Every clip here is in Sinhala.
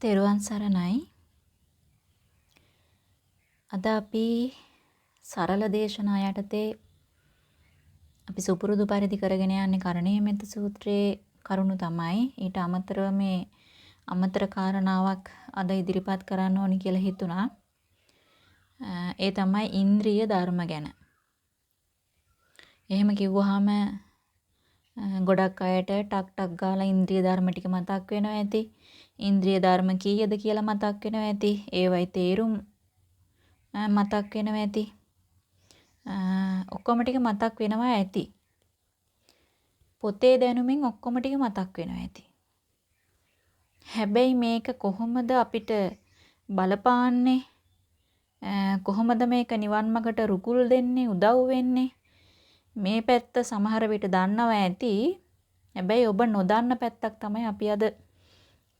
තෙරුවන් සරණයි. අද අපි සරල දේශනා යටතේ අපි සුපුරුදු පරිදි කරගෙන යන්නේ කරණීය මෙත්ත සූත්‍රයේ කරුණු තමයි. ඊට අමතරව මේ අමතර කාරණාවක් අද ඉදිරිපත් කරන්න ඕනි කියලා හිතුණා. ඒ තමයි ඉන්ද්‍රිය ධර්ම ගැන. එහෙම කිව්වහම ගොඩක් අයට ටක් ටක් ගාලා ඉන්ද්‍රිය ධර්ම ටික මතක් වෙනවා ඇති. ඉන්ද්‍රිය ධර්ම කීයද කියලා මතක් වෙනවා ඇති. ඒවයි තේරුම් මතක් වෙනවා ඇති. ඔක්කොම ටික මතක් වෙනවා ඇති. පොතේ දැනුමින් ඔක්කොම ටික මතක් වෙනවා ඇති. හැබැයි මේක කොහොමද අපිට බලපාන්නේ? කොහොමද මේක නිවන් මාර්ගට රුකුල් දෙන්නේ උදව් වෙන්නේ? මේ පැත්ත සමහර විට දන්නවා ඇති. හැබැයි ඔබ නොදන්න පැත්තක් තමයි අපි අද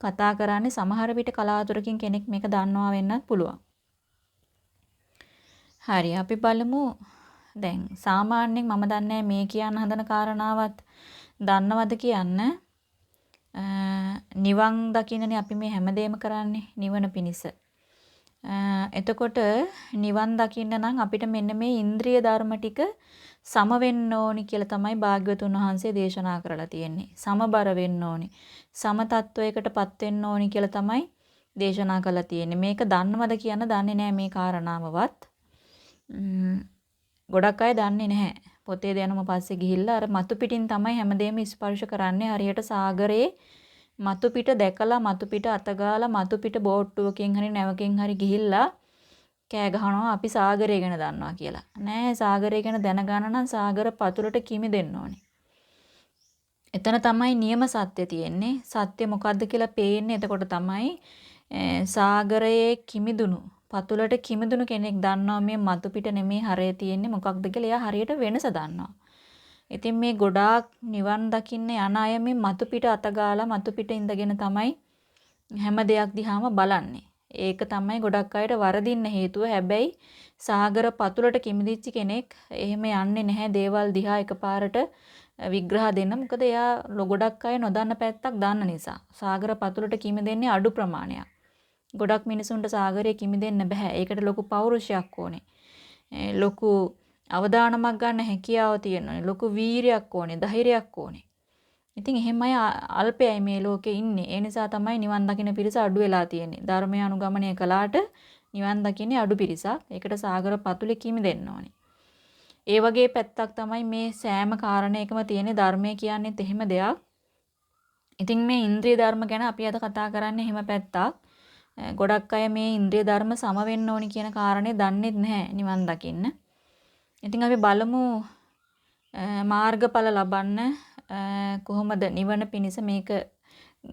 කතා කරන්නේ සමහර විට කලාතුරකින් කෙනෙක් මේක දන්නවා වෙන්නත් පුළුවන්. හරි අපි බලමු දැන් සාමාන්‍යයෙන් මම දන්නේ මේ කියන්න හදන කාරණාවත් දන්නවද කියන්න නිවන් දකින්නනේ අපි මේ හැමදේම කරන්නේ නිවන පිණිස. එතකොට නිවන් දකින්න නම් අපිට මෙන්න මේ ඉන්ද්‍රිය ධර්ම ටික සම වෙන්න ඕනි කියලා තමයි භාග්‍යවතුන් වහන්සේ දේශනා කරලා තියෙන්නේ. සමබර වෙන්න ඕනි. සම තත්වයකටපත් වෙන්න ඕනි කියලා තමයි දේශනා කරලා තියෙන්නේ. මේක දන්නවද කියන්න දන්නේ නැහැ මේ කාරණාවවත්. ගොඩක් අය දන්නේ නැහැ. පොතේ දැනුම පස්සේ ගිහිල්ලා අර මතු පිටින් තමයි හැමදේම ස්පර්ශ කරන්නේ. හරියට සාගරේ මතු පිට දැකලා මතු පිට අතගාලා මතු පිට බෝට්ටුවකින් හරි නැවකින් හරි ගිහිල්ලා කෑ ගහනවා අපි සාගරය ගැන දන්නවා කියලා. නෑ සාගරය ගැන දැනගන්න නම් සාගර පතුලට කිමි දෙන්න ඕනේ. එතන තමයි නියම සත්‍ය තියෙන්නේ. සත්‍ය මොකද්ද කියලා පේන්නේ එතකොට තමයි සාගරයේ කිමිදුණු පතුලට කිමිදුණු කෙනෙක් දන්නවා මේ මතු පිට නෙමේ හරය තියෙන්නේ මොකක්ද කියලා එයා හරියට වෙනස දන්නවා. ඉතින් මේ ගොඩාක් නිවන් දකින්න යන අය මේ මතු පිට අතගාලා මතු පිට ඉඳගෙන තමයි හැම දෙයක් දිහාම බලන්නේ. ඒක තමයි ගොඩක් අයට වරදින්න හේතුව. හැබැයි සාගර පතුලට කිමිදිච්ච කෙනෙක් එහෙම යන්නේ නැහැ දේවල් දිහා එකපාරට විග්‍රහ දෙන්න. මොකද එයා ගොඩක් අය නොදන්න පැත්තක් දන්න නිසා. සාගර පතුලට කිමි දෙන්නේ අඩු ප්‍රමාණයක්. ගොඩක් මිනිසුන්ට සාගරයේ කිමි දෙන්න බෑ. ඒකට ලොකු පෞරුෂයක් ඕනේ. ලොකු අවදානමක් ගන්න හැකියාව තියෙනවා. ලොකු වීරියක් ඕනේ, ධෛර්යයක් ඕනේ. ඉතින් එහෙම අය අල්පයයි මේ ලෝකේ ඉන්නේ. ඒ නිසා තමයි නිවන් දකින්න පිරිස අඩු වෙලා තියෙන්නේ. ධර්මය අනුගමනය කළාට නිවන් දකින්නේ අඩු පිරිසක්. ඒකට සාගර පතුලේ කිමි දෙන්න ඕනේ. ඒ වගේ පැත්තක් තමයි මේ සෑම කාරණයකම තියෙන ධර්මය කියන්නේත් එහෙම දෙයක්. ඉතින් මේ ඉන්ද්‍රිය ධර්ම ගැන අපි අද කතා කරන්නේ එහෙම පැත්තක්. ගොඩක් අය මේ ඉන්ද්‍රිය ධර්ම සම වෙන්න ඕනි කියන කාරණේ දන්නේ නැහැ නිවන් දකින්න. ඉතින් අපි බලමු මාර්ගඵල ලබන්න කොහොමද නිවන පිණිස මේක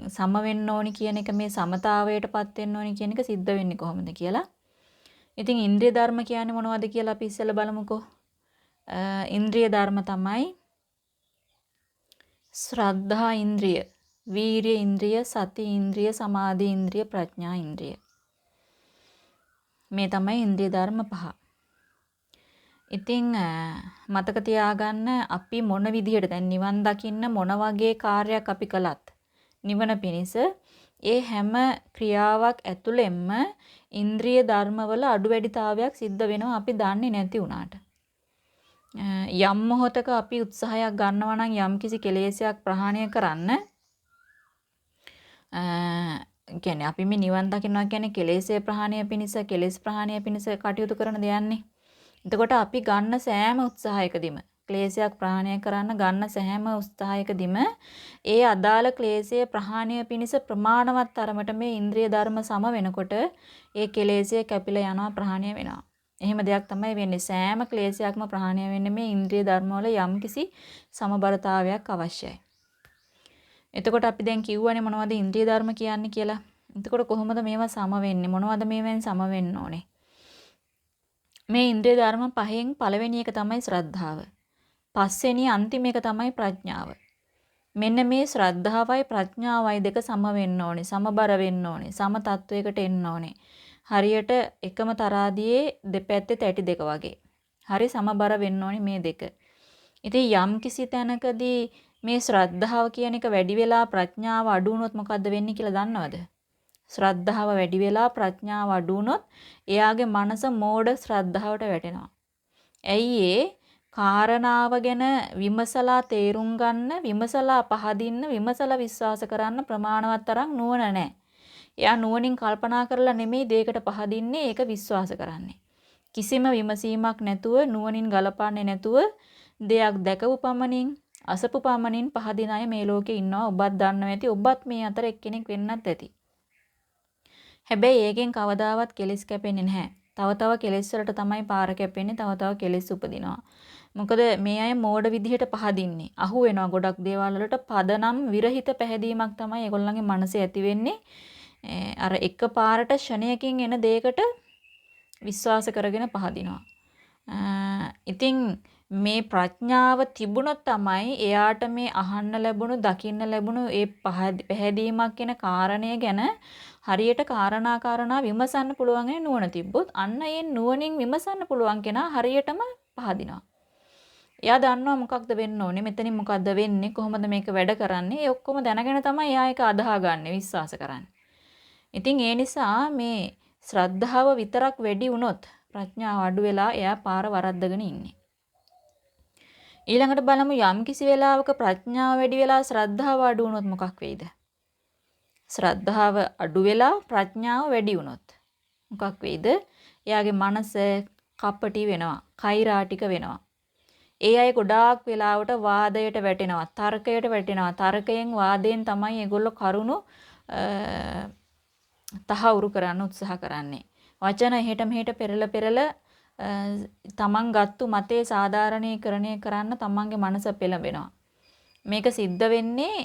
සම වෙන්න ඕනි කියන එක මේ සමතාවයටපත් වෙන්න ඕනි කියන එක සිද්ධ වෙන්නේ කොහොමද කියලා. ඉතින් ඉන්ද්‍රිය ධර්ම කියන්නේ මොනවද කියලා අපි ඉස්සෙල්ලා බලමුකෝ. ඉන්ද්‍රිය ධර්ම තමයි ශ්‍රද්ධා ඉන්ද්‍රිය, වීරිය ඉන්ද්‍රිය, සති ඉන්ද්‍රිය, සමාධි ඉන්ද්‍රිය, ප්‍රඥා ඉන්ද්‍රිය. මේ තමයි ඉන්ද්‍රිය ධර්ම පහ. ඉතින් මතක තියාගන්න අපි මොන විදිහට දැන් නිවන් දකින්න මොන වගේ කාර්යයක් අපි කළත් නිවන පිණිස ඒ හැම ක්‍රියාවක් ඇතුළෙන්ම ඉන්ද්‍රිය ධර්මවල අඩු වැඩිතාවයක් සිද්ධ වෙනවා අපි දන්නේ නැති වුණාට. යම් මොහොතක අපි උත්සාහයක් ගන්නවා නම් යම්කිසි කෙලෙසයක් ප්‍රහාණය කරන්න කියන්නේ අපි මේ නිවන් දකින්නවා කියන්නේ කෙලෙසේ ප්‍රහාණය පිණිස කෙලෙස් ප්‍රහාණය පිණිස කටයුතු කරන දෙයන්නේ. එතකොට අපි ගන්න සෑම උත්සාහයකදීම ක්ලේශයක් ප්‍රහාණය කරන්න ගන්න සෑම උත්සාහයකදීම ඒ අදාළ ක්ලේශය ප්‍රහාණය පිණිස ප්‍රමාණවත් තරමට මේ ඉන්ද්‍රිය ධර්ම සම වෙනකොට ඒ කෙලෙසය කැපිලා යනවා ප්‍රහාණය වෙනවා. එහෙම දෙයක් තමයි වෙන්නේ. සෑම ක්ලේශයක්ම ප්‍රහාණය වෙන්නේ මේ ඉන්ද්‍රිය ධර්ම වල යම්කිසි සමබරතාවයක් අවශ්‍යයි. එතකොට අපි දැන් කිව්වනේ මොනවද ඉන්ද්‍රිය ධර්ම කියන්නේ කියලා. එතකොට කොහොමද මේවා සම වෙන්නේ? මොනවද මේවෙන් සම වෙන්න ඕනේ? මේ ඉන්ද්‍රිය ධර්ම පහෙන් පළවෙනි එක තමයි ශ්‍රද්ධාව. පස්වෙනි අන්තිම එක තමයි ප්‍රඥාව. මෙන්න මේ ශ්‍රද්ධාවයි ප්‍රඥාවයි දෙක සම වෙන්න ඕනේ. සමබර වෙන්න ඕනේ. සම තත්වයකට එන්න ඕනේ. හරියට එකම තරාදියේ දෙපැත්තේ තැටි දෙක වගේ. හරි සමබර වෙන්න ඕනි මේ දෙක. ඉතින් යම් කිසි තැනකදී මේ ශ්‍රද්ධාව කියන එක වැඩි වෙලා ප්‍රඥාව අඩු වුණොත් මොකද්ද වෙන්නේ කියලා දන්නවද? ශ්‍රද්ධාව වැඩි වෙලා ප්‍රඥාව අඩු වුණොත් එයාගේ මනස මෝඩ ශ්‍රද්ධාවට වැටෙනවා. ඇයි ඒ කාරණාව ගැන විමසලා තේරුම් ගන්න, විමසලා පහදින්න, විමසලා විශ්වාස කරන්න ප්‍රමාණවත් තරම් නුවණ නැහැ. එයා නුවණින් කල්පනා කරලා නෙමෙයි දෙයකට පහදින්නේ, ඒක විශ්වාස කරන්නේ. කිසිම විමසීමක් නැතුව නුවණින් ගලපන්නේ නැතුව දෙයක් දැකපු පමණින් අසපු පමණින් පහදින අය මේ ලෝකේ ඉන්නවා. ඔබත් දන්නවා ඇති. ඔබත් මේ අතර එක්කෙනෙක් වෙන්නත් ඇති. හැබැයි ඒකෙන් කවදාවත් කෙලෙස් කැපෙන්නේ නැහැ. තව තව කෙලෙස් වලට තමයි පාර කැපෙන්නේ. තව තව කෙලෙස් උපදිනවා. මොකද මේ අය මෝඩ විදිහට පහදින්නේ. අහු වෙනවා ගොඩක් දේවල් වලට පදනම් විරහිත පැහැදීමක් තමයි ඒගොල්ලන්ගේ මනසේ ඇති වෙන්නේ. අර එක පාරට ෂණයකින් එන දෙයකට විශ්වාස කරගෙන පහදිනවා. ඉතින් මේ ප්‍රඥාව තිබුණොත් තමයි එයාට මේ අහන්න ලැබුණු දකින්න ලැබුණු ඒ පැහැදීමක් කියන කාරණය ගැන හරියට කාරණා කාරණා විමසන්න පුළුවන් නුවණ තිබ්බොත් අන්න ඒ නුවණින් විමසන්න පුළුවන් කෙනා හරියටම පහදිනවා. එයා දන්නවා මොකක්ද වෙන්න ඕනේ මෙතනින් මොකක්ද වෙන්නේ කොහොමද මේක වැඩ කරන්නේ ඒ ඔක්කොම දැනගෙන තමයි එයා ඒක අදාහගන්නේ විශ්වාස කරන්නේ. ඉතින් ඒ නිසා මේ ශ්‍රද්ධාව විතරක් වැඩි වුණොත් ප්‍රඥාව අඩු වෙලා එයා පාර වරද්දගෙන ඉන්නේ. ඊළඟට බලමු යම් කිසි වෙලාවක ප්‍රඥාව වැඩි වෙලා ශ්‍රද්ධාව අඩු වුණොත් මොකක් වෙයිද? ශ්‍රද්ධාව අඩු වෙලා ප්‍රඥාව වැඩි වුණොත් මොකක් වෙයිද? එයාගේ මනස කපටි වෙනවා, කෛරාටික වෙනවා. ඒ අය ගොඩාක් වෙලාවට වාදයට වැටෙනවා, තර්කයට වැටෙනවා. තර්කයෙන් වාදයෙන් තමයි ඒගොල්ලෝ කරුණු තහවුරු කරන්න උත්සාහ කරන්නේ. වචන එහෙට මෙහෙට පෙරල පෙරල තමන් ගත්තු මතේ සාධාරණීකරණය කරන්න තමන්ගේ මනස පෙළඹෙනවා. මේක සිද්ධ වෙන්නේ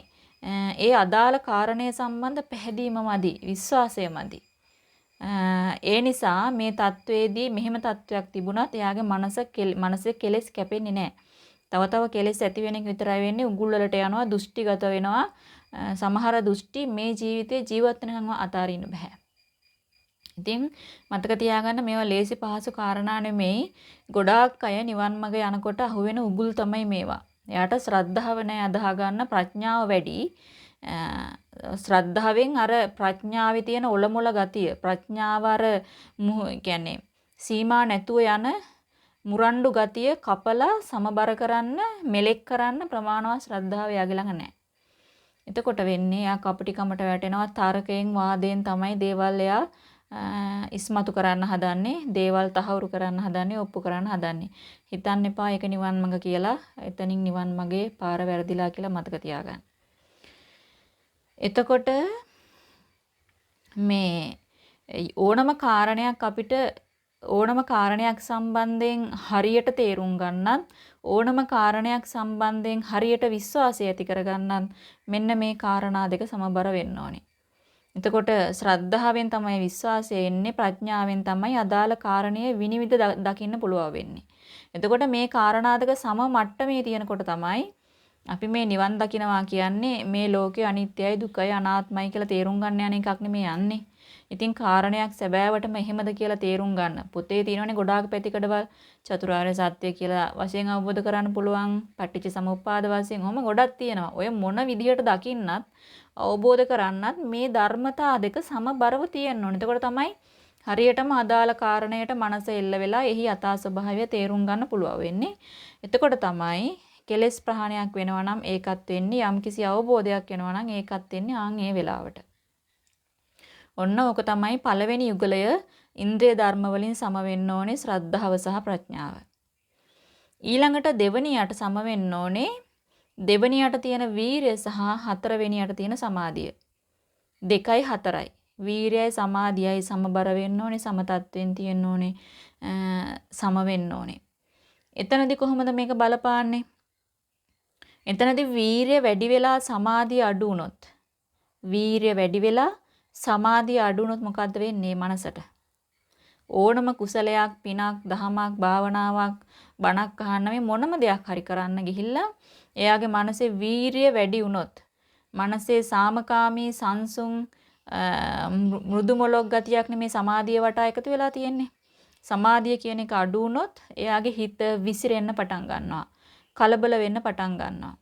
ඒ අදාළ කාරණය සම්බන්ධ පැහැදීම මදි විශ්වාසය මදි ඒ නිසා මේ தത്വෙදී මෙහෙම தത്വයක් තිබුණත් එයාගේ මනස මනසේ කෙලෙස් කැපෙන්නේ නැහැ. තව තව කෙලෙස් ඇති වෙන එක විතරයි වෙන්නේ උගුල් වලට යනවා දුෂ්ටිගත වෙනවා සමහර දුෂ්ටි මේ ජීවිතේ ජීවත් වෙනකන්ම අතාරින්න බෑ. ඉතින් මතක තියාගන්න මේවා ලේසි පහසු කාරණා නෙමෙයි. ගොඩාක් අය නිවන් මඟ යනකොට අහුවෙන උගුල් තමයි මේවා. එයාට ශ්‍රද්ධාව නැහැ අදාහ ගන්න ප්‍රඥාව වැඩි. ශ්‍රද්ධාවෙන් අර ප්‍රඥාවේ තියෙන ඔලොමොල ගතිය ප්‍රඥාව අර කියන්නේ සීමා නැතුව යන මුරණ්ඩු ගතිය කපලා සමබර කරන්න මෙලෙක් කරන්න ප්‍රමාණවත් ශ්‍රද්ධාව යාගේ ළඟ නැහැ. එතකොට වෙන්නේ යා කපටිකමට වැටෙනවා තරකයෙන් වාදයෙන් තමයි දේවල් එයා ඉස්මතු කරන්න හදන්නේ දේවල් තහවුරු කරන්න හදන්නේ ඔප්පු කරන්න හදන්නේ. හිතන්න එපා ඒක නිවන් මඟ කියලා. එතනින් නිවන් මගේ පාර වැරදිලා කියලා මතක තියාගන්න. එතකොට මේ ඕනම කාරණයක් අපිට ඕනම කාරණයක් සම්බන්ධයෙන් හරියට තේරුම් ගන්නත් ඕනම කාරණයක් සම්බන්ධයෙන් හරියට විශ්වාසය ඇති කරගන්නත් මෙන්න මේ කාරණා දෙක සමබර වෙන්න ඕනේ. එතකොට ශ්‍රද්ධාවෙන් තමයි විශ්වාසය එන්නේ ප්‍රඥාවෙන් තමයි අදාළ කාරණය විනිවිද දකින්න පුළුවන් වෙන්නේ. එතකොට මේ කාරණා දෙක සම මට්ටමේ තියෙනකොට තමයි අපි මේ නිවන් දකිනවා කියන්නේ මේ ලෝකේ අනිත්‍යයි දුකයි අනාත්මයි කියලා තේරුම් ගන්න යන එකක් නෙමෙයි යන්නේ. ඉතින් කාරණයක් සැබෑවටම එහෙමද කියලා තේරුම් ගන්න. පොතේ තියෙනවනේ ගොඩාක් පැතිකඩවල් චතුරාර්ය සත්‍ය කියලා වශයෙන් අවබෝධ කරන්න පුළුවන්. පටිච්ච සමුප්පාද වශයෙන් ඔහොම ගොඩක් තියෙනවා. ඔය මොන විදිහට දකින්නත් අවබෝධ කරන්නත් මේ ධර්මතා දෙක සමබරව තියෙන්න ඕනේ. එතකොට තමයි හරියටම අදාළ කාරණයට මනස එල්ල වෙලා එහි යථා ස්වභාවය තේරුම් ගන්න පුළුවන් වෙන්නේ. එතකොට තමයි කෙලෙස් ප්‍රහාණයක් වෙනවා නම් ඒකත් වෙන්නේ යම්කිසි අවබෝධයක් වෙනවා නම් ඒකත් වෙන්නේ ආන් ඒ වෙලාවට. ඔන්න ඕක තමයි පළවෙනි යුගලය ඉන්ද්‍රිය ධර්ම වලින් සම වෙන්න ඕනේ ශ්‍රද්ධාව සහ ප්‍රඥාව. ඊළඟට දෙවණියට සම වෙන්න ඕනේ දෙවණියට තියෙන වීරය සහ හතරවෙනියට තියෙන සමාධිය. දෙකයි හතරයි. වීරයයි සමාධියයි සමබර වෙන්න ඕනේ සම තත්වෙන් තියෙන්න ඕනේ සම වෙන්න ඕනේ. එතනදී කොහොමද මේක බලපාන්නේ? එතනදී වීරය වැඩි වෙලා සමාධිය අඩු වුණොත් වීරය වැඩි වෙලා සමාධිය අඩු වුණොත් මොකද්ද වෙන්නේ මනසට? ඕනම කුසලයක්, පිනක්, දහමක්, භාවනාවක්, බණක් අහන්න මේ මොනම දෙයක් හරි කරන්න ගිහිල්ලා එයාගේ මනසේ වීරිය වැඩි වුණොත් මනසේ සාමකාමී සංසුන් මෘදු මොලොක් ගතියක් නෙමේ සමාධිය වටා එකතු වෙලා තියෙන්නේ. සමාධිය කියන එක අඩු වුණොත් එයාගේ හිත විසිරෙන්න පටන් ගන්නවා. කලබල වෙන්න පටන් ගන්නවා.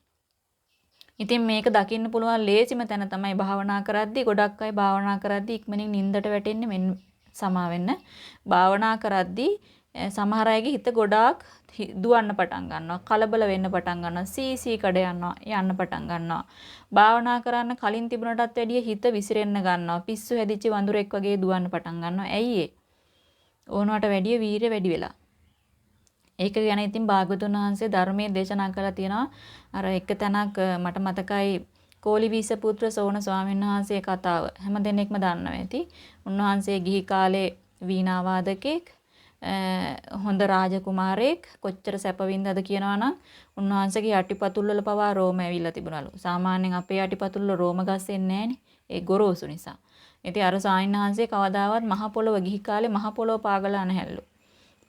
ඉතින් මේක දකින්න පුළුවන් ලේසිම තැන තමයි භාවනා කරද්දී ගොඩක් අය භාවනා කරද්දී ඉක්මනින් නිින්දට වැටෙන්නේ මෙන්න සමා වෙන්න. භාවනා කරද්දී සමහර අයගේ හිත ගොඩාක් දුවන්න පටන් ගන්නවා. කලබල වෙන්න පටන් ගන්නවා. සීසී කඩ යනවා. යන්න පටන් ගන්නවා. භාවනා කරන්න කලින් තිබුණටත් වැඩිය හිත විසිරෙන්න ගන්නවා. පිස්සු හැදිච්ච වඳුරෙක් වගේ දුවන්න පටන් ගන්නවා. ඇයි ඒ? ඕනවට වැඩිය වීරිය වැඩි වෙලා. ඒක ගැන ඉතින් භාගතුන් වහන්සේ ධර්මයේ දේශනා කළා තියෙනවා. අර එක තැනක් මට මතකයි කෝලිවීස පුත්‍ර සෝන ස්වාමීන් වහන්සේ කතාව. හැම දෙනෙක්ම දන්නවා ඇති. උන්වහන්සේ ගිහි කාලේ වීණා වාදකෙක් හොඳ රාජකුමාරයෙක් කොච්චර සැපවින්දද කියනවනම් උන්වහන්සේගේ යටිපතුල් වල පවා රෝම ඇවිල්ලා තිබුණලු. සාමාන්‍යයෙන් අපේ යටිපතුල් වල රෝම ගස්සෙන්නේ ඒ ගොරෝසු නිසා. ඉතින් අර සායින්හන්සේ කවදාවත් මහ පොළොව ගිහි කාලේ මහ පොළොව පාගලා නැහැලු.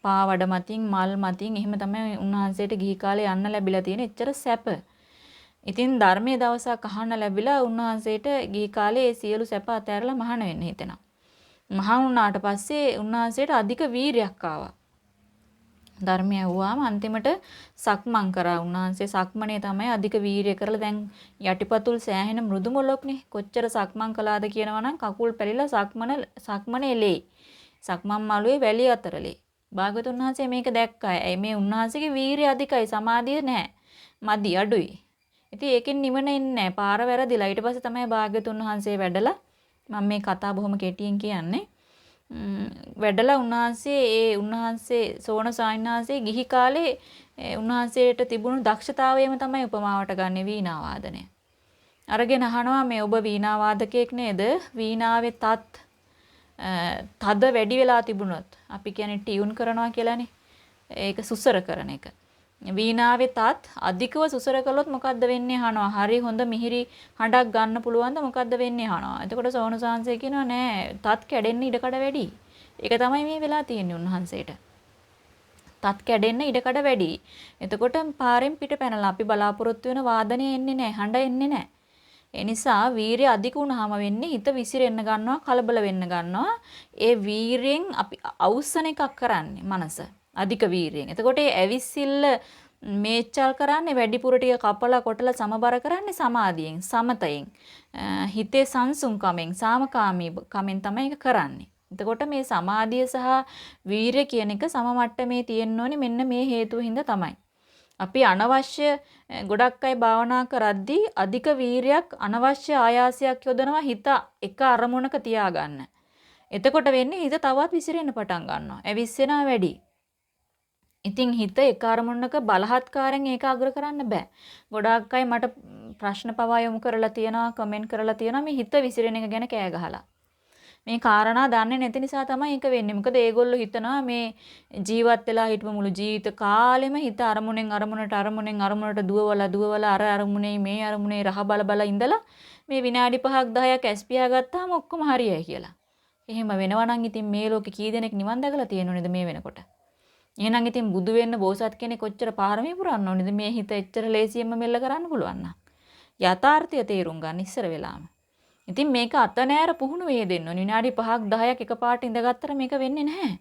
පාවඩ මතින් මල් මතින් එහෙම තමයි උන්වහන්සේට ගිහි කාලේ යන්න ලැබිලා තියෙන එච්චර සැප. ඉතින් ධර්මයේ දවසක් අහන්න ලැබිලා උන්වහන්සේට ගිහි කාලේ ඒ සියලු සැප අතහැරලා මහාන වෙන්න හිතෙනවා. මහාන වුණාට පස්සේ උන්වහන්සේට අධික වීරයක් ආවා. ධර්මය ඇහුවාම අන්තිමට සක්මන් කරා උන්වහන්සේ සක්මනේ තමයි අධික වීරිය කරලා දැන් යටිපතුල් සෑහෙන මෘදු මොලොක්නේ කොච්චර සක්මන් කළාද කියනවනම් කකුල් පැලිලා සක්මන සක්මනේ ලේ සක්මන් මළුවේ වැලිය අතරලේ භාගතුන් වහන්සේ මේක දැක්කා. ඒ මේ උන්වහන්සේගේ වීරිය අධිකයි සමාධිය නැහැ. මදි අඩුයි. ඉතින් ඒකෙන් නිවන එන්නේ නැහැ. පාර වැරදිලා. ඊට පස්සේ තමයි භාග්‍යතුන් වහන්සේ වැඩලා මම මේ කතා බොහොම කෙටියෙන් කියන්නේ. වැඩලා උන්වහන්සේ ඒ උන්වහන්සේ සෝන සායන්හන්සේ ගිහි කාලේ උන්වහන්සේට තිබුණු දක්ෂතාවයම තමයි උපමාවට ගන්න වීණා වාදනය. අරගෙන අහනවා මේ ඔබ වීණා වාදකයෙක් නේද? වීණාවේ තත් තද වැඩි වෙලා තිබුණොත් අපි කියන්නේ ටියුන් කරනවා කියලානේ. ඒක සුසර කරන එක. වීණාවේ තත් අධිකව සුසර කළොත් මොකද්ද වෙන්නේ අහනවා. හරි හොඳ මිහිරි හඬක් ගන්න පුළුවන්ද මොකද්ද වෙන්නේ අහනවා. එතකොට සෝන සාංශය කියනවා නෑ තත් කැඩෙන්න ඉඩකඩ වැඩි. ඒක තමයි මේ වෙලා තියෙන්නේ උන්වහන්සේට. තත් කැඩෙන්න ඉඩකඩ වැඩි. එතකොට පාරෙන් පිට පැනලා අපි බලාපොරොත්තු වෙන වාදනය එන්නේ නෑ හඬ එන්නේ නෑ. ඒ නිසා වීරිය අධික වුණාම වෙන්නේ හිත විසිරෙන්න ගන්නවා කලබල වෙන්න ගන්නවා. ඒ වීරියෙන් අපි අවුස්සන එකක් කරන්නේ මනස. අධික වීරියෙන්. එතකොට ඒ ඇවිස්සිල්ල මේචල් කරන්නේ වැඩිපුර ටික කපලා කොටලා සමබර කරන්නේ සමාධියෙන්, සමතයෙන්. හිතේ සංසුන්කමෙන්, සාමකාමී කමෙන් තමයි ඒක කරන්නේ. එතකොට මේ සමාධිය සහ වීරිය කියන එක සම මට්ටමේ තියෙන්න ඕනේ මෙන්න මේ හේතුව හින්දා තමයි. අපි අනවශ්‍ය ගොඩක් අය භාවනා කරද්දී අධික වීරයක් අනවශ්‍ය ආයාසයක් යොදනවා හිත එක අරමුණක තියාගන්න. එතකොට වෙන්නේ හිත තවත් විසිරෙන්න පටන් ගන්නවා. ඇවිස්සෙනවා වැඩි. ඉතින් හිත එක අරමුණක බලහත්කාරයෙන් ඒකාග්‍ර කරන්න බෑ. ගොඩාක් අය මට ප්‍රශ්න පවා යොමු කරලා තියෙනවා, කමෙන්ට් කරලා තියෙනවා මේ හිත විසිරෙන එක ගැන කෑ ගහලා. මේ කාරණා දන්නේ නැති නිසා තමයි ඒක වෙන්නේ. මොකද ඒගොල්ලෝ හිතනවා මේ ජීවත් වෙලා හිටපු මුළු ජීවිත කාලෙම හිත අරමුණෙන් අරමුණට අරමුණෙන් අරමුණට දුවවලා දුවවලා අර අරමුණේ මේ අරමුණේ රහ බල බල ඉඳලා මේ විනාඩි 5ක් 10ක් ඇස්පියා ගත්තාම ඔක්කොම හරියයි කියලා. එහෙම වෙනවා නම් ඉතින් මේ ලෝකේ කී දෙනෙක් නිවන් දැකලා තියෙනවද මේ වෙනකොට? එහෙනම් ඉතින් බුදු වෙන්න බෝසත් කෙනෙක් කොච්චර පාරමී පුරන්න ඕනේද මේ හිත එච්චර ලේසියෙන්ම මෙල්ල කරන්න පුළුවන් නම්. යථාර්ථය තේරුම් ගන්න ඉස්සර වෙලාම. ඉතින් මේක අත නෑර පුහුණු වේ දෙන්න ඕනේ. විනාඩි 5ක් 10ක් එකපාරට ඉඳගත්තර මේක වෙන්නේ නැහැ.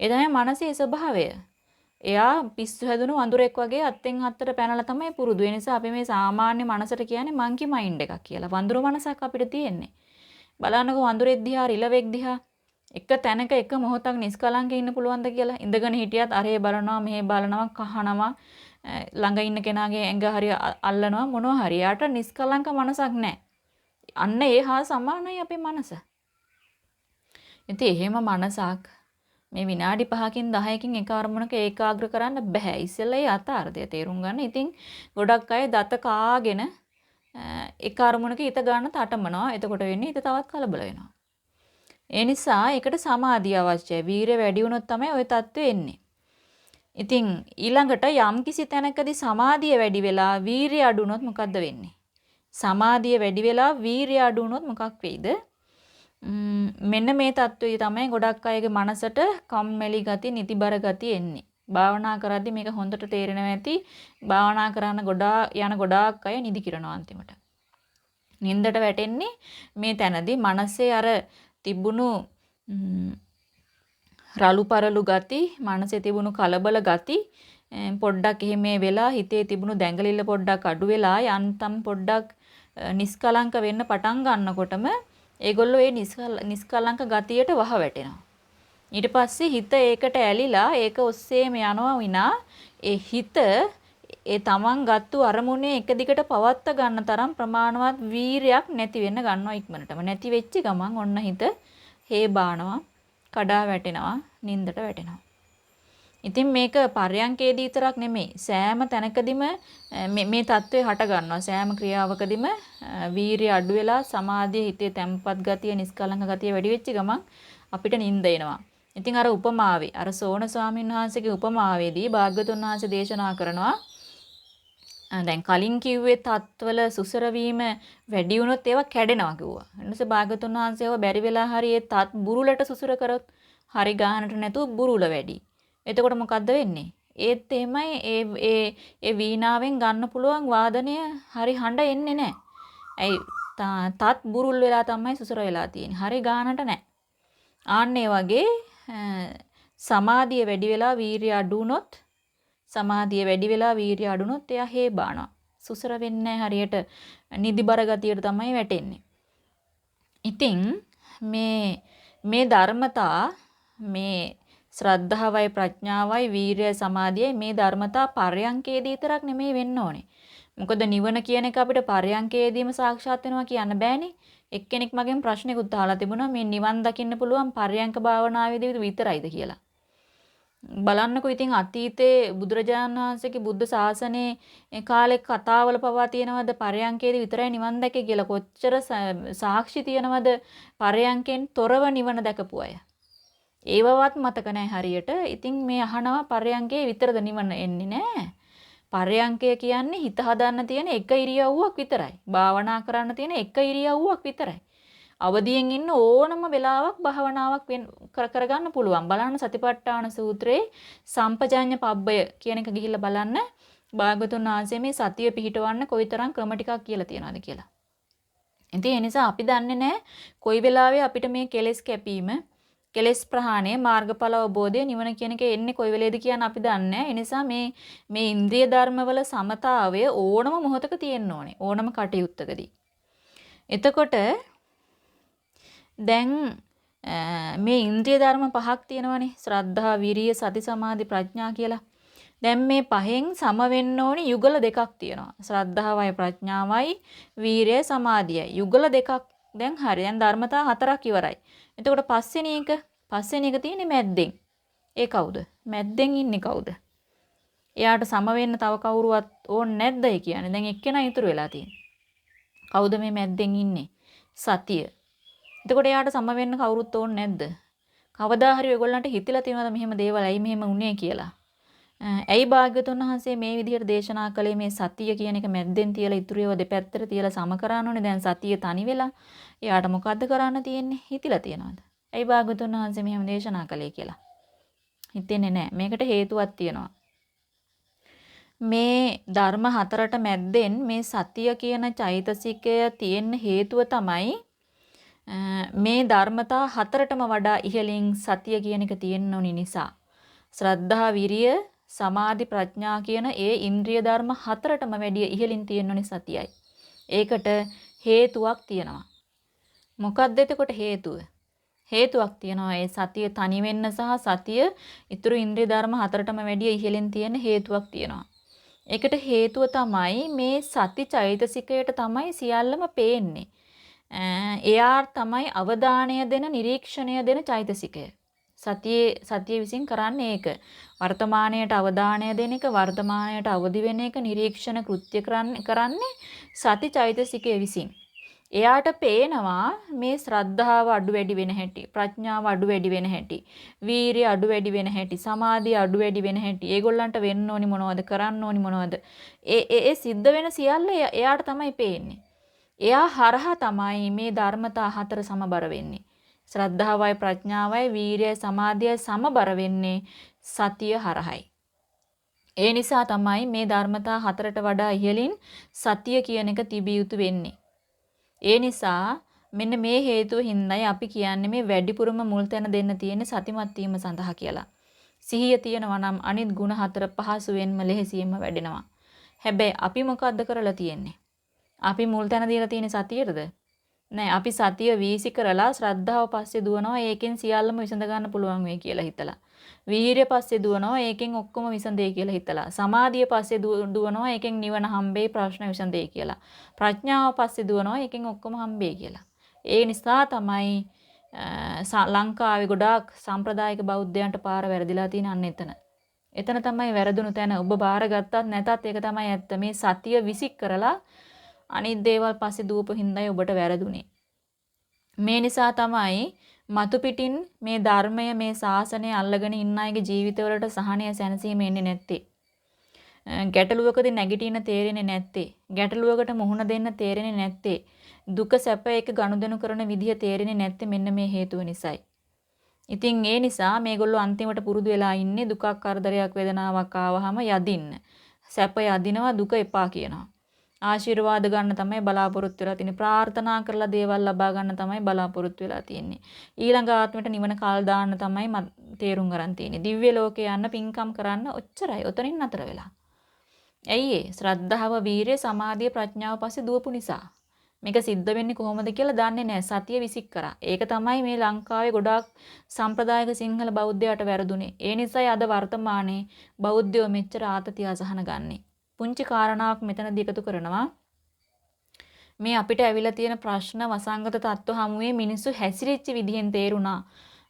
ඒ තමයි මනසේ ස්වභාවය. එයා පිස්සු හැදුණු වඳුරෙක් වගේ අත්ෙන් හත්තට පැනලා තමයි පුරුදු. ඒ නිසා අපි මේ සාමාන්‍ය මනසට කියන්නේ මංකි මයින්ඩ් එකක් කියලා. වඳුරු මනසක් අපිට තියෙන්නේ. බලන්නකෝ වඳුරෙක් දිහා රිලවෙක් දිහා එක තැනක එක මොහොතක් නිස්කලංකේ ඉන්න පුළුවන්ද කියලා ඉඳගෙන හිටියත් අරේ බලනවා මෙහෙ බලනවා කහනවා ළඟ ඉන්න කෙනාගේ ඇඟ හරි අල්ලනවා මොනවා හරි යාට නිස්කලංක මනසක් නැහැ. අන්න ඒ හා සමානයි අපේ මනස. ඉතින් එහෙම මනසක් මේ විනාඩි 5කින් 10කින් එක අරමුණක ඒකාග්‍ර කරන්න බෑ. ඉස්සෙල්ලා ඒ අතාර්ථය තේරුම් ගන්න. ඉතින් ගොඩක් අය දත කාගෙන එක අරමුණක හිත ගන්න තටමනවා. එතකොට වෙන්නේ හිත තවත් කලබල වෙනවා. ඒ නිසා ඒකට සමාධිය අවශ්‍යයි. වීරය වැඩි වුණොත් තමයි ওই தත්ත්වෙ එන්නේ. ඉතින් ඊළඟට යම් කිසි තැනකදී සමාධිය වැඩි වෙලා වීරය අඩු වුණොත් මොකද්ද වෙන්නේ? සමාධිය වැඩි වෙලා වීරය අඩු වුණොත් මොකක් වෙයිද? මෙන්න මේ தত্ত্বය තමයි ගොඩක් අයගේ මනසට කම්මැලි ගති, නිතිබර ගති එන්නේ. භාවනා කරද්දී මේක හොඳට තේරෙනවා ඇති. භාවනා කරන ගොඩා යන ගොඩාක් අය නිදි කිරනවා අන්තිමට. නින්දට වැටෙන්නේ මේ තැනදී මනසේ අර තිබුණු රළු පරළු ගති, මනසේ තිබුණු කලබල ගති පොඩ්ඩක් එහෙම වෙලා හිතේ තිබුණු දැඟලිල්ල පොඩ්ඩක් අඩු වෙලා යන්තම් පොඩ්ඩක් නිස්කලංක වෙන්න පටන් ගන්නකොටම ඒගොල්ලෝ ඒ නිස්කලංක ගතියට වහ වැටෙනවා. ඊට පස්සේ හිත ඒකට ඇලිලා ඒක ඔස්සේම යනවා විනා ඒ හිත ඒ තමන් ගත්තු අරමුණේ එක දිගට පවත්ත ගන්න තරම් ප්‍රමාණවත් වීරයක් නැති වෙන්න ගන්නවා ඉක්මනටම. නැති වෙච්ච ගමන් ඔන්න හිත හේ බානවා, කඩා වැටෙනවා, නින්දට වැටෙනවා. ඉතින් මේක පර්යංකේදී විතරක් නෙමෙයි සෑම තැනකදීම මේ தત્ත්වය හට ගන්නවා සෑම ක්‍රියාවකදීම වීරිය අඩු වෙලා සමාධිය හිතේ තැම්පත් ගතිය නිස්කලංක ගතිය වැඩි වෙච්ච ගමන් අපිට නිින්ද එනවා ඉතින් අර උපමාවේ අර සෝන ස්වාමීන් වහන්සේගේ උපමාවේදී භාග්‍යතුන් වහන්සේ දේශනා කරනවා දැන් කලින් කිව්වේ තත්වල සුසර වීම වැඩි වුණොත් ඒවා කැඩෙනවා කිව්වා. ඊට භාග්‍යතුන් වහන්සේව බැරි වෙලා හරි ඒ තත් බුරුලට සුසර කරොත් හරි ගානට නැතුව බුරුල වැඩි. එතකොට මොකද්ද වෙන්නේ? ඒත් එහෙමයි ඒ ඒ ඒ වීණාවෙන් ගන්න පුළුවන් වාදනය හරි හඬ එන්නේ නැහැ. ඇයි තත් බුරුල් වෙලා තමයි සුසර වෙලා තියෙන්නේ. හරි ගානට නැහැ. ආන්න වගේ සමාධිය වැඩි වෙලා වීරිය අඩු වුණොත් සමාධිය වැඩි වෙලා වීරිය අඩු වුණොත් එයා හේ බානවා. සුසර වෙන්නේ හරියට නිදිබර ගතියට තමයි වැටෙන්නේ. ඉතින් මේ මේ ධර්මතා මේ ශ්‍රද්ධාවයි ප්‍රඥාවයි වීරය සමාධියයි මේ ධර්මතා පරයන්කේදී විතරක් නෙමෙයි වෙන්න ඕනේ. මොකද නිවන කියන එක අපිට පරයන්කේදීම සාක්ෂාත් වෙනවා කියන්න බෑනේ. එක්කෙනෙක් මගෙන් ප්‍රශ්නෙකුත් අහලා තිබුණා මේ නිවන් දකින්න පුළුවන් පරයන්ක භාවනාවේදී විතරයිද කියලා. බලන්නකෝ ඉතින් අතීතේ බුදුරජාණන් වහන්සේගේ බුද්ධ ශාසනයේ කාලේ කතාවල පවා තියෙනවද පරයන්කේදී විතරයි නිවන් දැකේ කියලා කොච්චර සාක්ෂි තියෙනවද පරයන්කෙන් තොරව නිවන දැකපු අය. ඒවවත් මතක නැහැ හරියට. ඉතින් මේ අහනවා පරයන්කේ විතරද නිවන එන්නේ නැහැ. පරයන්කය කියන්නේ හිත හදන්න තියෙන එක ඉරියව්වක් විතරයි. භාවනා කරන්න තියෙන එක ඉරියව්වක් විතරයි. අවදියෙන් ඉන්න ඕනම වෙලාවක් භාවනාවක් කර කරගන්න පුළුවන්. බලන්න සතිපට්ඨාන සූත්‍රයේ සම්පජාඤ්ඤ පබ්බය කියන එක ගිහිල්ලා බලන්න. භාගතුන් වහන්සේ මේ සතිය පිහිටවන්න කොයිතරම් ක්‍රම ටිකක් කියලා තියනවද කියලා. ඉතින් ඒ නිසා අපි දන්නේ නැහැ කොයි වෙලාවෙ අපිට මේ කෙලෙස් කැපීම කෙලෙස් ප්‍රහාණය මාර්ගඵල අවබෝධය නිවන කියන එක එන්නේ කොයි වෙලේද කියන අපි දන්නේ ඒ නිසා මේ මේ ඉන්ද්‍රිය ධර්මවල සමතාවය ඕනම මොහොතක තියෙන්න ඕනේ ඕනම කටයුත්තකදී එතකොට දැන් මේ ඉන්ද්‍රිය ධර්ම පහක් තියෙනවනේ ශ්‍රද්ධා විරිය සති සමාධි ප්‍රඥා කියලා දැන් මේ පහෙන් සම වෙන්න ඕනි යුගල දෙකක් තියෙනවා ශ්‍රද්ධාවයි ප්‍රඥාවයි වීරය සමාධියයි යුගල දෙකක් දැන් හරි දැන් ධර්මතා හතරක් ඉවරයි එතකොට පස්වෙනි එක පස්වෙනි එක තියෙන්නේ මැද්දෙන්. ඒ කවුද? මැද්දෙන් ඉන්නේ කවුද? එයාට සම වෙන්න තව කවුරුවත් ඕනේ නැද්දයි කියන්නේ. දැන් එක්කෙනා ඉතුරු වෙලා තියෙන්නේ. කවුද මේ මැද්දෙන් ඉන්නේ? සතිය. එතකොට එයාට සම වෙන්න කවුරුත් ඕනේ නැද්ද? කවදා හරි ඔයගොල්ලන්ට හිතිලා තියෙනවද මෙහෙම දේවල් ඇයි මෙහෙම උනේ කියලා? ඇයි භාග්‍යතුන් වහන්සේ මේ විදිහට දේශනා කළේ මේ සතිය කියන එක මැද්දෙන් තියලා ඉතුරු ඒවා දෙපැත්තට තියලා සම කරන්න ඕනේ. දැන් සතිය තනි වෙලා එයාට මොකද්ද කරන්න තියෙන්නේ? හිතිලා තියනවාද? ඇයි භාග්‍යතුන් වහන්සේ මෙහෙම දේශනා කළේ කියලා? හිතෙන්නේ නැහැ. මේකට හේතුවක් තියෙනවා. මේ ධර්ම හතරට මැද්දෙන් මේ සතිය කියන චෛතසිකය තියෙන්න හේතුව තමයි මේ ධර්මතා හතරටම වඩා ඉහළින් සතිය කියන එක තියෙන්න ඕනි නිසා. ශ්‍රද්ධා විරිය සමාධි ප්‍රඥා කියන ඒ ඉන්ද්‍රිය ධර්ම හතරටම වැඩිය ඉහළින් තියෙනුනේ සතියයි. ඒකට හේතුවක් තියෙනවා. මොකක්ද එතකොට හේතුව? හේතුවක් තියෙනවා ඒ සතිය තනි වෙන්න සහ සතිය ඊතුරු ඉන්ද්‍රිය ධර්ම හතරටම වැඩිය ඉහළින් තියෙන හේතුවක් තියෙනවා. ඒකට හේතුව තමයි මේ සති චෛතසිකයට තමයි සියල්ලම පේන්නේ. එයා තමයි අවධානය දෙන නිරීක්ෂණය දෙන චෛතසිකය. සතියේ සතිය විසින් කරන්නේ ඒක. වර්තමාණයට අවධානය දෙන එක, වර්තමාණයට අවදි වෙන එක නිරීක්ෂණ කෘත්‍ය කරන්නේ සති චෛතසිකයේ විසින්. එයාට පේනවා මේ ශ්‍රද්ධාව අඩු වැඩි වෙන හැටි, ප්‍රඥාව අඩු වැඩි වෙන හැටි, වීරිය අඩු වැඩි වෙන හැටි, සමාධිය අඩු වැඩි වෙන හැටි. ඒගොල්ලන්ට වෙන්න ඕනි මොනවද, කරන්න ඕනි මොනවද? ඒ ඒ සිද්ධ වෙන සියල්ල එයාට තමයි පේන්නේ. එයා හරහා තමයි මේ ධර්මතා හතර සමබර වෙන්නේ. ශ්‍රද්ධාවයි ප්‍රඥාවයි වීරියයි සමාධියයි සමබර වෙන්නේ සතිය හරහයි. ඒ නිසා තමයි මේ ධර්මතා හතරට වඩා ඉහළින් සතිය කියන එක තිබිය යුතු වෙන්නේ. ඒ නිසා මෙන්න මේ හේතුව හින්දායි අපි කියන්නේ මේ වැඩිපුරම මුල් තැන දෙන්න තියෙන්නේ සතිමත් වීම සඳහා කියලා. සිහිය තියෙනවා නම් අනිත් ಗುಣ හතර පහසුවෙන්ම ලෙහෙසියෙන්ම වැඩෙනවා. හැබැයි අපි මොකද්ද කරලා තියෙන්නේ? අපි මුල් තැන දීලා තියෙන්නේ සතියටද? නෑ අපි සතිය වීසි කරලා ශ්‍රද්ධාව පස්සේ දුවනවා ඒකෙන් සියල්ලම විසඳ ගන්න පුළුවන් වෙයි කියලා හිතලා. වීරිය පස්සේ දුවනවා ඒකෙන් ඔක්කොම විසඳේ කියලා හිතලා. සමාධිය පස්සේ දුවනවා ඒකෙන් නිවන හම්බෙයි ප්‍රශ්න විසඳේ කියලා. ප්‍රඥාව පස්සේ දුවනවා ඒකෙන් ඔක්කොම හම්බෙයි කියලා. ඒ නිසා තමයි ලංකාවේ ගොඩාක් සාම්ප්‍රදායික බෞද්ධයන්ට පාර වැරදිලා තියෙන අන්න එතන. එතන තමයි වැරදුණු තැන. ඔබ බාරගත්තත් නැතත් ඒක තමයි ඇත්ත. මේ සතිය විසික් කරලා අනිත් දේවල් පස්සේ දුවපු හින්දායි ඔබට වැරදුනේ. මේ නිසා තමයි මතු පිටින් මේ ධර්මය මේ ශාසනය අල්ලගෙන ඉන්න අයගේ ජීවිතවලට සහනය සැනසීම එන්නේ නැත්තේ. ගැටලුවකදී නැගිටින්න තේරෙන්නේ නැත්තේ. ගැටලුවකට මුහුණ දෙන්න තේරෙන්නේ නැත්තේ. දුක සැප එක ගනුදෙනු කරන විදිහ තේරෙන්නේ නැත්තේ මෙන්න මේ හේතුව නිසායි. ඉතින් ඒ නිසා මේගොල්ලෝ අන්තිමට පුරුදු වෙලා ඉන්නේ දුකක් කරදරයක් වේදනාවක් ආවහම යදින්න. සැප යදිනවා දුක එපා කියනවා. ආශිර්වාද ගන්න තමයි බලාපොරොත්තු වෙලා තියෙන්නේ. ප්‍රාර්ථනා කරලා දේවල් ලබා ගන්න තමයි බලාපොරොත්තු වෙලා තියෙන්නේ. ඊළඟ ආත්මෙට නිවන කාල් දාන්න තමයි තේරුම් ගන්න තියෙන්නේ. දිව්‍ය ලෝකේ යන්න පින්කම් කරන්න ඔච්චරයි. ඔතනින් නතර වෙලා. ඇයි ඒ? ශ්‍රද්ධාව, වීරිය, සමාධිය, ප්‍රඥාව පස්සේ දුවපු නිසා. මේක සිද්ධ වෙන්නේ කොහොමද කියලා දන්නේ නැහැ. සතිය විසික් කරා. ඒක තමයි මේ ලංකාවේ ගොඩාක් සම්ප්‍රදායික සිංහල බෞද්ධයාට වැරදුනේ. ඒ නිසායි අද වර්තමානයේ බෞද්ධයෝ මෙච්චර ආතතිය අසහන ගන්නෙ. පුංචි කාරණාවක් මෙතනදී එකතු කරනවා. මේ අපිට ඇවිල්ලා තියෙන ප්‍රශ්න වසංගත තත්ත්ව හමුවේ මිනිස්සු හැසිරෙච්ච විදිහෙන් තේරුණා.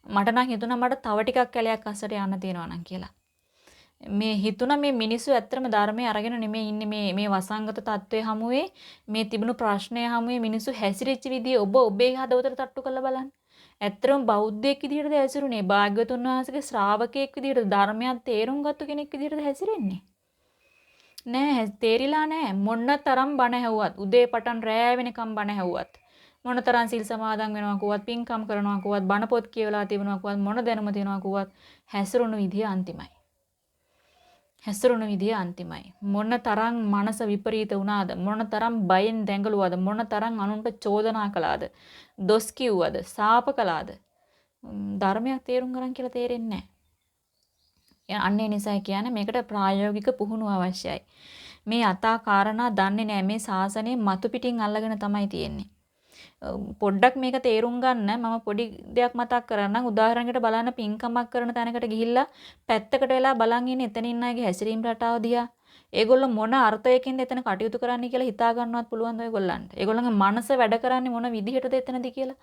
මට නම් හිතුණා මට තව ටිකක් කැලයක් අස්සට යන්න තියෙනවා නම් කියලා. මේ හිතුණා මේ මිනිස්සු ඇත්තටම ධර්මයේ අරගෙන නෙමෙයි ඉන්නේ මේ මේ වසංගත තත්වයේ හමුවේ මේ තිබුණු ප්‍රශ්නය හමුවේ මිනිස්සු හැසිරෙච්ච විදිය ඔබ ඔබේ හදවතට තට්ටු කරලා බලන්න. ඇත්තටම බෞද්ධයෙක් විදිහටද ඇසිරුනේ භාග්‍යවතුන් වහන්සේගේ ශ්‍රාවකයෙක් විදිහට ධර්මයක් තේරුම් ගත්ත කෙනෙක් විදිහටද හැසිරෙන්නේ? නෑ තේරිලා නෑ මොන්න තරම් බණ ඇහුවත් උදේ පටන් රෑ වෙනකම් බණ ඇහුවත් මොන තරම් සිල් සමාදන් වෙනවා කිව්වත් පින්කම් කරනවා කිව්වත් බණ පොත් කියවලා තිබුණා කිව්වත් මොන දැනුම තියනවා කිව්වත් හැසිරුණු විදිය අන්තිමයි හැසිරුණු විදිය අන්තිමයි. මොන තරම් මනස විපරීත වුණාද? මොන තරම් බයෙන් දැඟලුවද? මොන තරම් අනුන්ට චෝදනා කළාද? දොස් කිව්වද? සාප කළාද? ධර්මයක් තේරුම් ගන්න කියලා තේරෙන්නේ නැහැ. අන්නේ නිසා කියන්නේ මේකට ප්‍රායෝගික පුහුණුව අවශ්‍යයි. මේ අතා කාරණා දන්නේ නැහැ. මේ ශාසනය මතු පිටින් අල්ලගෙන තමයි තියෙන්නේ. පොඩ්ඩක් මේක තේරුම් ගන්න මම පොඩි දෙයක් මතක් කරන්නම් උදාහරණයකට බලන්න පින්කමක් කරන තැනකට ගිහිල්ලා පැත්තකට වෙලා බලන් ඉන්න එතන ඉන්න අයගේ හැසිරීම රටාව දිහා ඒගොල්ලෝ මොන අර්ථයකින්ද එතන කටයුතු කරන්නේ කියලා හිතා ගන්නවත් පුළුවන්ද ඔයගොල්ලන්ට? ඒගොල්ලන්ගේ මනස වැඩ කරන්නේ මොන විදිහටද එතනද කියලා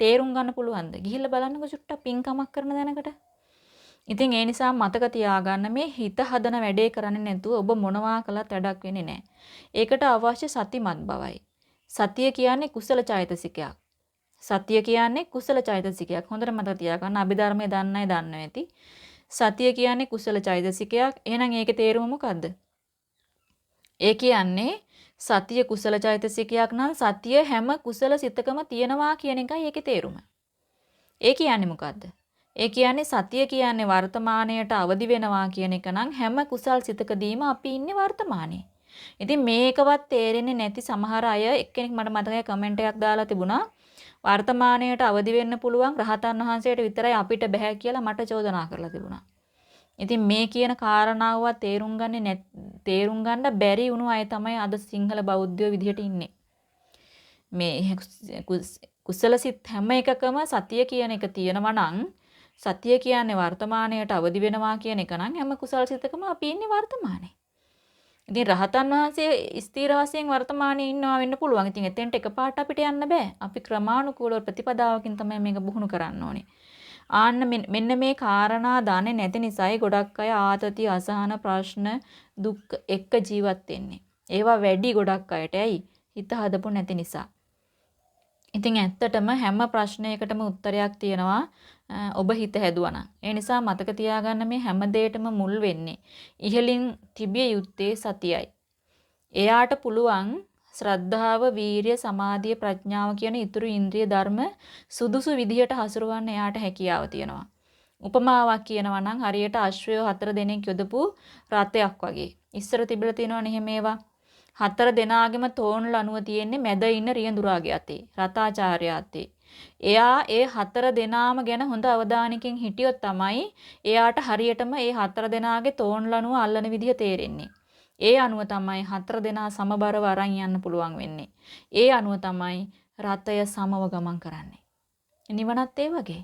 තේරුම් ගන්න පුළුවන්ද? ගිහිල්ලා බලන්නකො චුට්ටක් පින්කමක් කරන තැනකට. ඉතින් ඒ නිසා මතක තියාගන්න මේ හිත හදන වැඩේ කරන්නේ නැතුව ඔබ මොනවා කළත් වැඩක් වෙන්නේ නැහැ. ඒකට අවශ්‍ය සතිමත් බවයි. සතිය කියන්නේ කුසල චෛතසිකයක්. සතිය කියන්නේ කුසල චෛතසිකයක්. හොඳට මතක තියාගන්න. අභිධර්මයේ දන්නයි දන්නව ඇති. සතිය කියන්නේ කුසල චෛතසිකයක්. එහෙනම් ඒකේ තේරුම මොකද්ද? ඒ කියන්නේ සතිය කුසල චෛතසිකයක් නම් සතිය හැම කුසල සිතකම තියෙනවා කියන එකයි ඒකේ තේරුම. ඒ කියන්නේ මොකද්ද? ඒ කියන්නේ සතිය කියන්නේ වර්තමාණයට අවදි වෙනවා කියන එක නම් හැම කුසල් සිතකදීම අපි ඉන්නේ වර්තමානයේ. ඉතින් මේකවත් තේරෙන්නේ නැති සමහර අය එක්කෙනෙක් මට මතකයි කමෙන්ට් එකක් දාලා තිබුණා. වර්තමානයට අවදි වෙන්න පුළුවන් රහතන් වහන්සේට විතරයි අපිට බෑ කියලා මට චෝදනා කරලා තිබුණා. ඉතින් මේ කියන කාරණාවවත් තේරුම් ගන්නේ තේරුම් ගන්න බැරි වුණු අය තමයි අද සිංහල බෞද්ධයෝ විදිහට ඉන්නේ. මේ කුසලසිත හැම එකකම සතිය කියන එක තියෙනවා නම් සතිය කියන්නේ වර්තමානයට අවදි වෙනවා කියන එක නම් හැම කුසලසිතකම අපි ඉන්නේ වර්තමානයේ. ඉතින් රහතන් වහන්සේ ස්ථීර වශයෙන් වර්තමානයේ ඉන්නවා වෙන්න පුළුවන්. ඉතින් එතෙන්ට එකපාරට අපිට යන්න බෑ. අපි ක්‍රමානුකූලව ප්‍රතිපදාවකින් තමයි මේක පුහුණු කරන්න ඕනේ. ආන්න මෙන්න මේ කාරණා දන්නේ නැති නිසායි ගොඩක් අය ආතති අසහන ප්‍රශ්න දුක් එක්ක ජීවත් වෙන්නේ. ඒවා වැඩි ගොඩක් අයට. ඇයි? හිත හදපු නැති නිසා. ඉතින් ඇත්තටම හැම ප්‍රශ්නයකටම උත්තරයක් තියෙනවා ඔබ හිත හැදුවනම්. ඒ නිසා මතක තියාගන්න මේ හැම දෙයකටම මුල් වෙන්නේ ඉහලින් තිබිය යුත්තේ සතියයි. එයාට පුළුවන් ශ්‍රද්ධාව, වීරිය, සමාධිය, ප්‍රඥාව කියන ඊතුරු ඉන්ද්‍රිය ධර්ම සුදුසු විදිහට හසුරවන්න එයාට හැකියාව තියෙනවා. උපමාවක් කියනවා නම් හරියට අශ්වය හතර දෙනෙක් යොදපු රථයක් වගේ. ඉස්සර තිබිලා තියෙනවනේ එහෙම ඒවා. හතර දෙනාගේම තෝන් ලනුව තියෙන්නේ මැද ඉන්න රියඳුරාගේ අතේ. රතාචාර්යා අතේ. එයා ඒ හතර දෙනාම ගැන හොඳ අවධානයකින් හිටියොත් තමයි එයාට හරියටම ඒ හතර දෙනාගේ තෝන් ලනුව අල්ලන විදිහ තේරෙන්නේ. ඒ අනුව තමයි හතර දෙනා සමබරව අරන් යන්න පුළුවන් වෙන්නේ. ඒ අනුව තමයි රතය සමව ගමන් කරන්නේ. නිවනත් ඒ වගේ.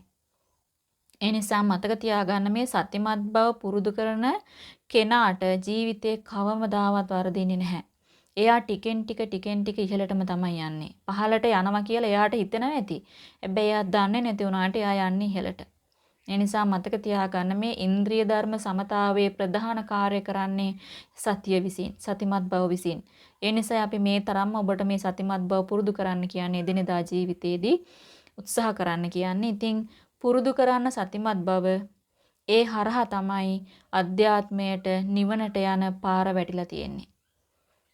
ඒ නිසා මතක තියාගන්න මේ සත්‍යමත් බව පුරුදු කරන කෙනාට ජීවිතේ කවමදාවත් වරදින්නේ නැහැ. එයා ටිකෙන් ටික ටිකෙන් ටික ඉහළටම තමයි යන්නේ. පහළට යනවා කියලා එයාට හිතෙනවා ඇති. හැබැයි එයා දන්නේ නැති වුණාට එයා යන්නේ ඉහළට. ඒ නිසා මතක තියාගන්න මේ ඉන්ද්‍රිය ධර්ම සමතාවයේ ප්‍රධාන කාර්ය කරන්නේ සතිය විසින්, සතිමත් බව විසින්. ඒ නිසා අපි මේ තරම්ම ඔබට මේ සතිමත් බව පුරුදු කරන්න කියන්නේ එදිනෙදා ජීවිතේදී උත්සාහ කරන්න කියන්නේ. ඉතින් පුරුදු කරන්න සතිමත් බව ඒ හරහා තමයි අධ්‍යාත්මයට නිවනට යන පාර වැටිලා තියෙන්නේ.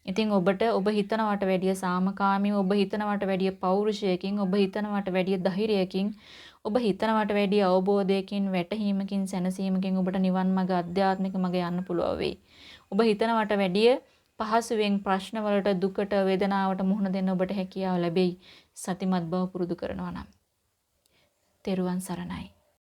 ඉතින් ඔබට ඔබ හිතනවට වැඩිය සාමකාමීව ඔබ හිතනවට වැඩිය පෞරුෂයකින් ඔබ හිතනවට වැඩිය ධෛර්යයකින් ඔබ හිතනවට වැඩිය අවබෝධයකින් වැටහීමකින් සැනසීමකින් ඔබට නිවන් මඟ අධ්‍යාත්මික මඟ යන්න පුළුවන් වෙයි. ඔබ හිතනවට වැඩිය පහසුවෙන් ප්‍රශ්න වලට දුකට වේදනාවට මුහුණ දෙන්න ඔබට හැකියාව ලැබෙයි. සතිමත් බව පුරුදු කරනවා නම්. තෙරුවන් සරණයි.